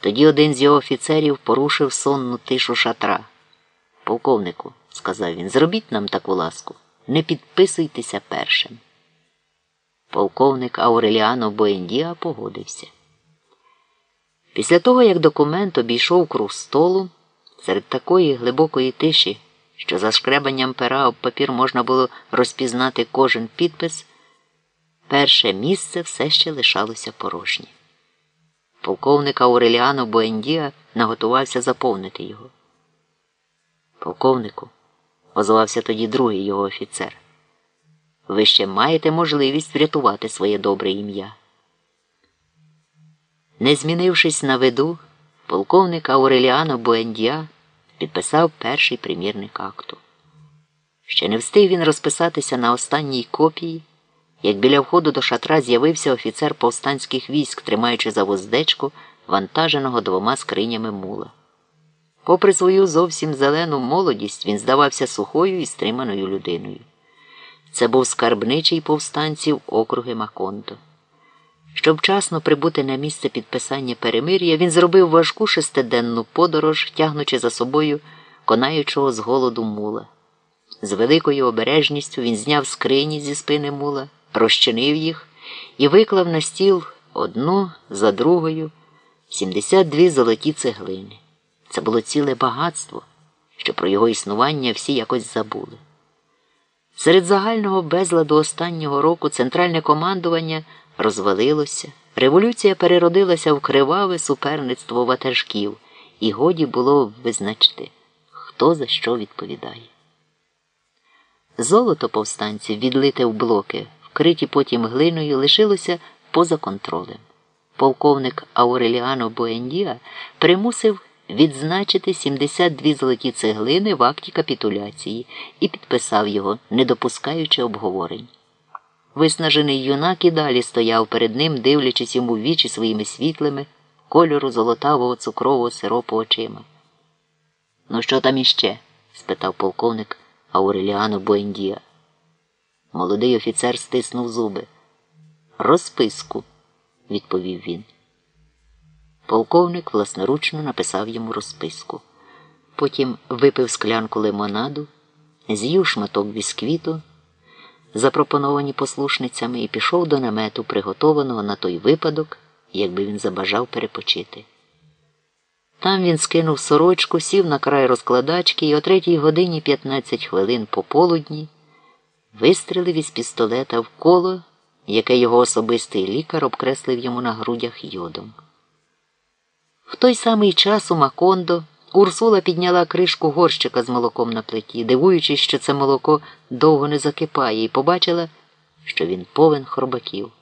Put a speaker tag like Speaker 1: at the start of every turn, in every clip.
Speaker 1: Тоді один з його офіцерів порушив сонну тишу шатра. Полковнику, сказав він, зробіть нам таку ласку, не підписуйтеся першим. Полковник Ауреліано Боендіа погодився. Після того, як документ обійшов круг столу, серед такої глибокої тиші, що за шкребанням пера об папір можна було розпізнати кожен підпис, перше місце все ще лишалося порожнє. Полковник Ауреліано Боендіа наготувався заповнити його. Полковнику, озвався тоді другий його офіцер. Ви ще маєте можливість врятувати своє добре ім'я. Не змінившись на виду, полковник Ауреліано Буендіа підписав перший примірник акту. Ще не встиг він розписатися на останній копії, як біля входу до шатра з'явився офіцер повстанських військ, тримаючи за воздечку вантаженого двома скринями мула. Попри свою зовсім зелену молодість, він здавався сухою і стриманою людиною. Це був скарбничий повстанців округи Макондо. Щоб вчасно прибути на місце підписання перемир'я, він зробив важку шестиденну подорож, тягнучи за собою конаючого з голоду мула. З великою обережністю він зняв скрині зі спини мула, розчинив їх і виклав на стіл одну за другою 72 золоті цеглини. Це було ціле багатство, що про його існування всі якось забули. Серед загального безладу останнього року центральне командування розвалилося, революція переродилася в криваве суперництво ватажків, і годі було визначити, хто за що відповідає. Золото повстанців, відлите в блоки, вкриті потім глиною, лишилося поза контролем. Полковник Ауреліано Боендіа примусив відзначити 72 золоті цеглини в акті капітуляції і підписав його, не допускаючи обговорень. Виснажений юнак і далі стояв перед ним, дивлячись йому в вічі своїми світлими, кольору золотавого цукрового сиропу очима. Ну, що там іще? спитав полковник Ауреліано Буендія. Молодий офіцер стиснув зуби. Розписку, відповів він. Полковник власноручно написав йому розписку. Потім випив склянку лимонаду, з'їв шматок бісквіту, запропоновані послушницями, і пішов до намету, приготованого на той випадок, якби він забажав перепочити. Там він скинув сорочку, сів на край розкладачки і о третій годині 15 хвилин пополудні вистрелив із пістолета в коло, яке його особистий лікар обкреслив йому на грудях йодом. В той самий час у Макондо Урсула підняла кришку горщика з молоком на плиті, дивуючись, що це молоко довго не закипає, і побачила, що він повен хробаків.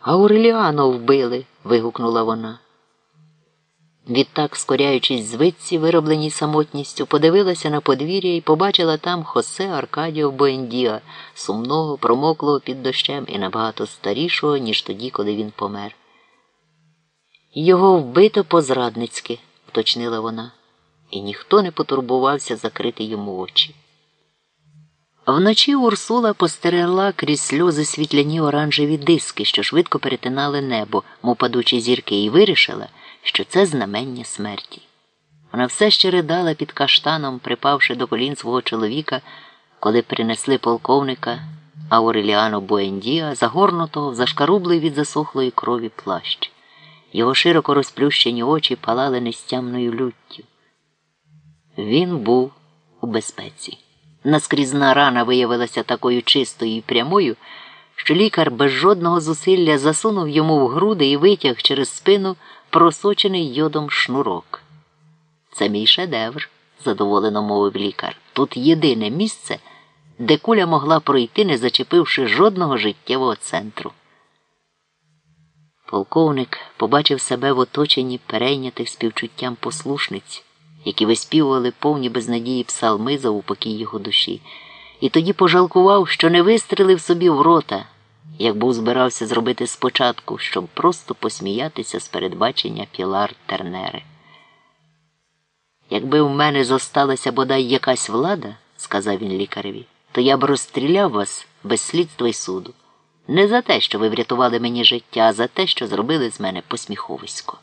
Speaker 1: Ауреліано вбили. вигукнула вона. Відтак, скоряючись звитці, вироблені самотністю, подивилася на подвір'я і побачила там Хосе Аркадіо Боендіа, сумного, промоклого під дощем і набагато старішого, ніж тоді, коли він помер. Його вбито по-зрадницьки, уточнила вона, і ніхто не потурбувався закрити йому очі. Вночі Урсула постерегла крізь сльози світляні оранжеві диски, що швидко перетинали небо, мов падучі зірки, і вирішила, що це знамення смерті. Вона все ще ридала під каштаном, припавши до колін свого чоловіка, коли принесли полковника Ауреліано Буендіа, загорнутого в зашкарублий від засохлої крові плащ. Його широко розплющені очі палали нестямною люттю. Він був у безпеці. Наскрізна рана виявилася такою чистою і прямою, що лікар без жодного зусилля засунув йому в груди і витяг через спину просочений йодом шнурок. Це мій шедевр, задоволено мовив лікар. Тут єдине місце, де куля могла пройти, не зачепивши жодного життєвого центру. Полковник побачив себе в оточенні перейнятих співчуттям послушниць, які виспівували повні безнадії псалми за упокій його душі, і тоді пожалкував, що не вистрелив собі в рота, як був збирався зробити спочатку, щоб просто посміятися з передбачення Пілар Тернери. Якби в мене зосталася бодай якась влада, сказав він лікареві, то я б розстріляв вас без слідства й суду. Не за те, що ви врятували мені життя, а за те, що зробили з мене посміховисько.